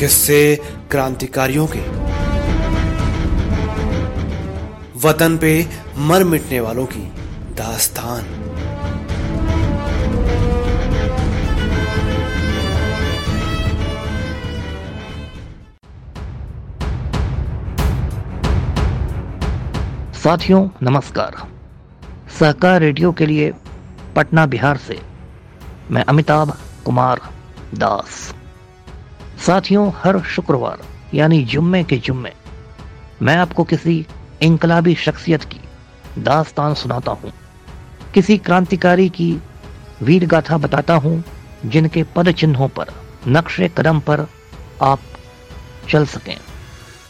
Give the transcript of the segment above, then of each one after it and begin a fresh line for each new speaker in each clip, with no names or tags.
किस्से क्रांतिकारियों के। वतन पे मर मिटने वालों की दास्तान।
साथियों, नमस्कार। सहकार रेडियो के लिए पटना बिहार से मैं अमिताभ कुमार दास। साथियों, हर शुक्रवार, यानी जुम्मे के जुम्मे, मैं आपको किसी इनकलाबी शख्सियत की दास्तान सुनाता हूँ। किसी क्रांतिकारी की वीर गाथा बताता हूँ, जिनके पद चिन्हों पर, नक्शे कदम पर आप चल सकें।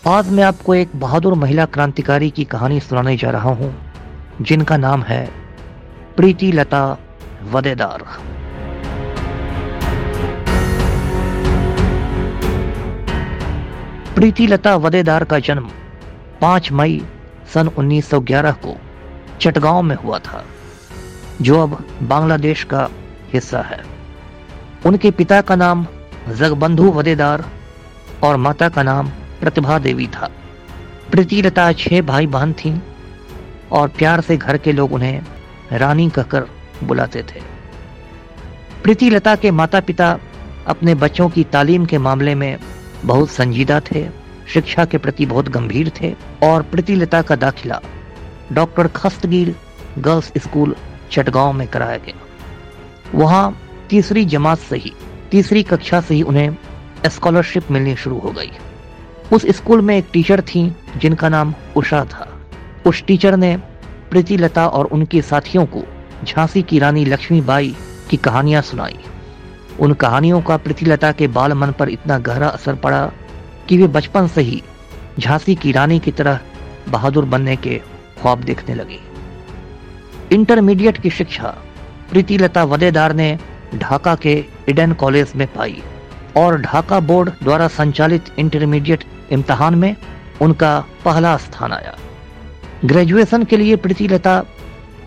आज मैं आपको एक बहादुर महिला क्रांतिकारी की कहानी सुनाने जा रहा हूँ, जिनका नाम है प्रीति लता वदेदार। प्रीति लता वदेदार का जन्म 5 मई सन 1911 को चटगांव में हुआ था, जो अब बांग्लादेश का हिस्सा है। उनके पिता का नाम जगबंधु वदेदार और माता का नाम प्रतिभा देवी था। प्रीतिलता छह भाई बहन थीं और प्यार से घर के लोग उन्हें रानी कहकर बुलाते थे। प्रीतिलता के माता पिता अपने बच्चों की तालीम के मामले में बहुत संजीदा थे, शिक्षा के प्रति बहुत गंभीर थे और प्रीतिलता का दाखिला doctor Khastgir girls school Chittagong में कराया गया। वहाँ तीसरी जमात से ही, तीसरी कक्षा से ही उन्हें स्कॉलरशिप मिलनी शुरू हो गई। उस स्कूल में एक टीचर थी, जिनका नाम उषा था। उस टीचर ने प्रीति लता और उनके साथियों को झांसी की रानी लक्ष्मीबाई की कहानियाँ सुनाई। उन कहानियों का लता के बाल मन पर इतना गहरा असर पड़ा कि वे बचपन से ही झांसी की रानी की तरह बहादुर बनने के ख्वाब देखने लगी। इंटरमीडिएट की शिक्षा प्रीतिलता वदेदार ने ढाका के इडन कॉलेज में पाई और ढाका बोर्ड द्वारा संचालित इंटरमीडिएट इम्तहान में उनका पहला स्थान आया। ग्रेजुएशन के लिए प्रीतिलता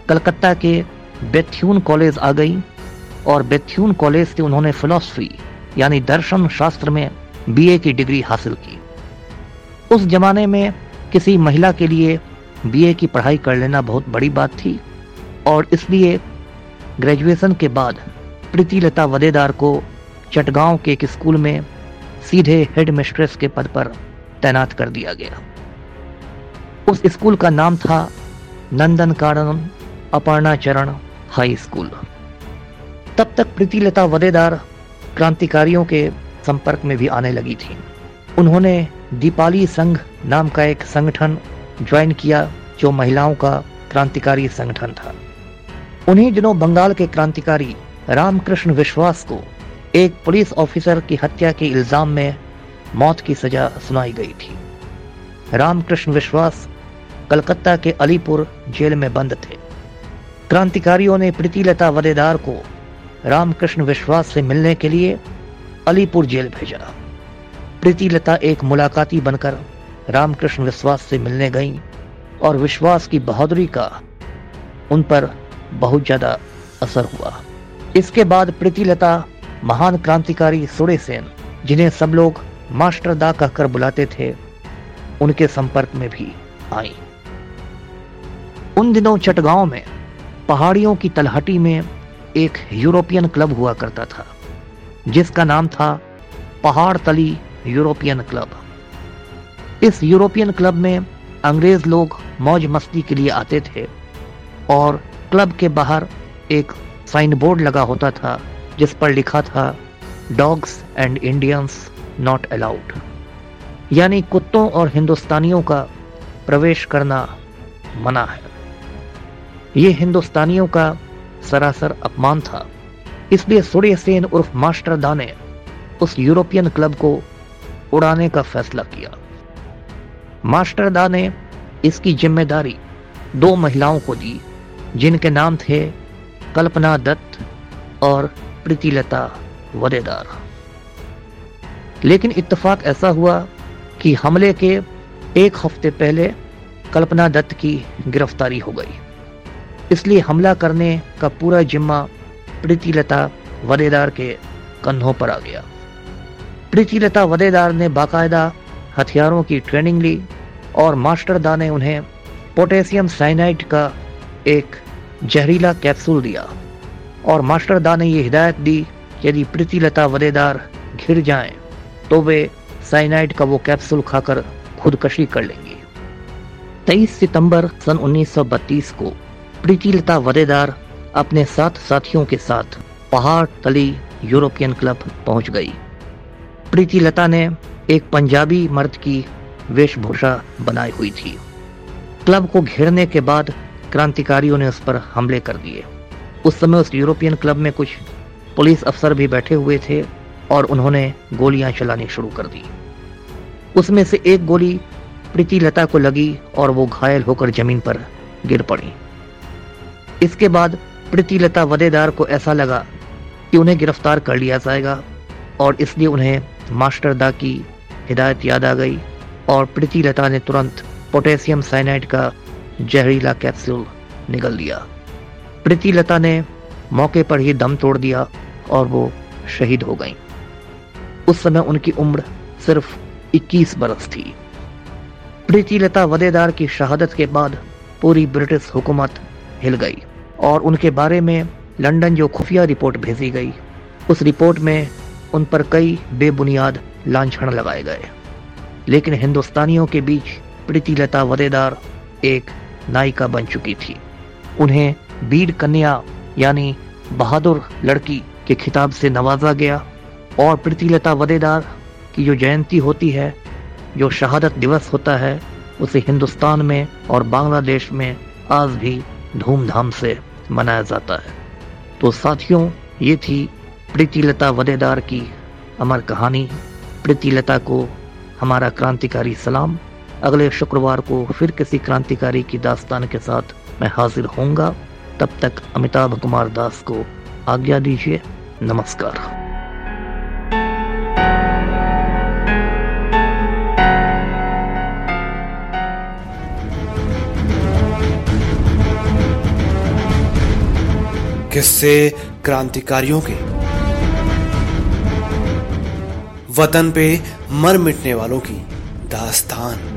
कलकत्ता के बेथ्यून कॉलेज आ गई। और बेथ्यून कॉलेज से उन्होंने फिलोसफी, यानी दर्शन शास्त्र में बीए की डिग्री हासिल की। उस जमाने में किसी महिला के लिए बीए की पढ़ाई कर लेना बहुत बड़ी बात थी, और इसलिए ग्रेजुएशन के बाद प्रीतिलता वदेदार को चटगांव के एक स्कूल में सीधे हेड मिस्ट्रेस के पद पर तैनात कर दिया गया। उस स्कूल का नाम था नंदन कारण अपर्णाचरण हाई स्कूल। तब तक प्रीतिलता वदेदार क्रांतिकारियों के संपर्क में भी आने लगी थी। उन्होंने दीपाली संघ नाम का एक संगठन ज्वाइन किया, जो महिलाओं का क्रांतिकारी संगठन था। उन्हीं दिनों बंगाल के क्रांतिकारी रामकृष्ण विश्वास को एक पुलिस ऑफिसर की हत्या के इल्ज़ाम में मौत की सजा सुनाई गई थी। रामकृष्ण विश्वास कलकत्ता के अलीपुर जेल में बंद थे। क्रांतिकारियों ने प्रीतिलता वदेदार को रामकृष्ण विश्वास से मिलने के लिए अलीपुर जेल भेजा। प्रीति प्रीतिलता एक मुलाकाती बनकर रामकृष्ण विश्वास से मिलने गई और विश्वास की बहादुरी का उन पर बहुत ज़्यादा असर हुआ। इसके बाद प्रीतिलता महान क्रांतिकारी सुड़े सेन जिन्हें सब लोग मास्टर दा कहकर बुलाते थे, उनके संपर्क में भी आई। उन दिनों चटगांव में पहाड़ियों की तलहटी में एक यूरोपियन क्लब हुआ करता था, जिसका नाम था पहाड़ तली यूरोपियन क्लब। इस यूरोपियन क्लब में अंग्रेज़ लोग मौज मस्ती के लिए आते थे और क्लब के बाहर एक साइन बोर्ड लगा होता था, जिस पर लिखा था dogs and Indians not allowed यानी कुत्तों और हिंदुस्तानियों का प्रवेश करना मना है। ये हिंदुस्तानियों का सरासर अपमान था। इसलिए सूर्य सेन उर्फ़ मास्टर दा ने उस यूरोपियन क्लब को उड़ाने का फैसला किया। मास्टर दा ने इसकी ज़िम्मेदारी दो महिलाओं को दी, जिनके नाम थे कल्पना दत्त और प्रीतिलता वदेदार लेकिन इत्तेफाक ऐसा हुआ कि हमले के एक हफ़्ते पहले कल्पना दत्त की गिरफ्तारी हो गई। इसलिए हमला करने का पूरा जिम्मा प्रीतिलता वदेदार के कंधों पर आ गया। प्रीतिलता वदेदार ने बाकायदा हथियारों की ट्रेनिंग ली और मास्टर दा ने उन्हें पोटेशियम साइनाइड का एक जहरीला कैप्सूल दिया और मास्टर दा ने यह हिदायत दी कि यदि प्रीतिलता वदेदार घिर जाएँ तो वे साइनाइड का वो कैप्सूल खाकर खुदकशी कर लेंगी। 23 सितंबर सन 1932 को प्रीतिलता वदेदार अपने सात साथियों के साथ पहाड़ तली यूरोपियन क्लब पहुँच गई। प्रीतिलता ने एक पंजाबी मर्द की वेशभूषा बनाई हुई थी। क्लब को घेरने के बाद क्रांतिकारियों ने उस पर हमले कर दिए। उस समय उस यूरोपियन क्लब में कुछ पुलिस अफसर भी बैठे हुए थे और उन्होंने गोलियाँ चलानी शुरू कर दी। उसमें से एक गोली प्रीति लता को लगी और वो घायल होकर ज़मीन पर गिर पड़ी। इसके बाद प्रीति लता वदेदार को ऐसा लगा कि उन्हें गिरफ़्तार कर लिया जाएगा और इसलिए उन्हें मास्टर दा की हिदायत याद आ गई और प्रीति लता ने तुरंत पोटेशियम साइनाइड का जहरीला कैप्सूल निगल दिया प्रीति लता ने मौके पर ही दम तोड़ दिया और वो शहीद हो गई। उस समय उनकी उम्र सिर्फ़ 21 बरस थी। प्रीति लता वदेदार की शहादत के बाद पूरी ब्रिटिश हुकूमत हिल गई। और उनके बारे में लंदन जो खुफिया रिपोर्ट भेजी गई, उस रिपोर्ट में उन पर कई बेबुनियाद लांछन लगाए गए। लेकिन हिंदुस्तानियों के बीच प्रीति लता वदेदार एक नायिका बन चुकी थी। उन्हें बीर कन्या यानी बहादुर लड़की के खिताब से नवाजा गया और प्रीतिलता वदेदार की जो जयंती होती है, जो शहादत दिवस होता है, उसे हिंदुस्तान में और बांग्लादेश में आज भी धूमधाम से मनाया जाता है। तो साथियों, ये थी प्रीतिलता वदेदार की अमर कहानी। प्रीतिलता को हमारा क्रांतिकारी सलाम। अगले शुक्रवार को फिर किसी क्रांतिकारी की दास्तान के साथ मैं हाजिर होऊँगा। तब तक अमिताभ कुमार दास को आज्ञा दीजिए। नमस्कार।
किस्से क्रांतिकारियों के। वतन पे मर मिटने वालों की दास्तान।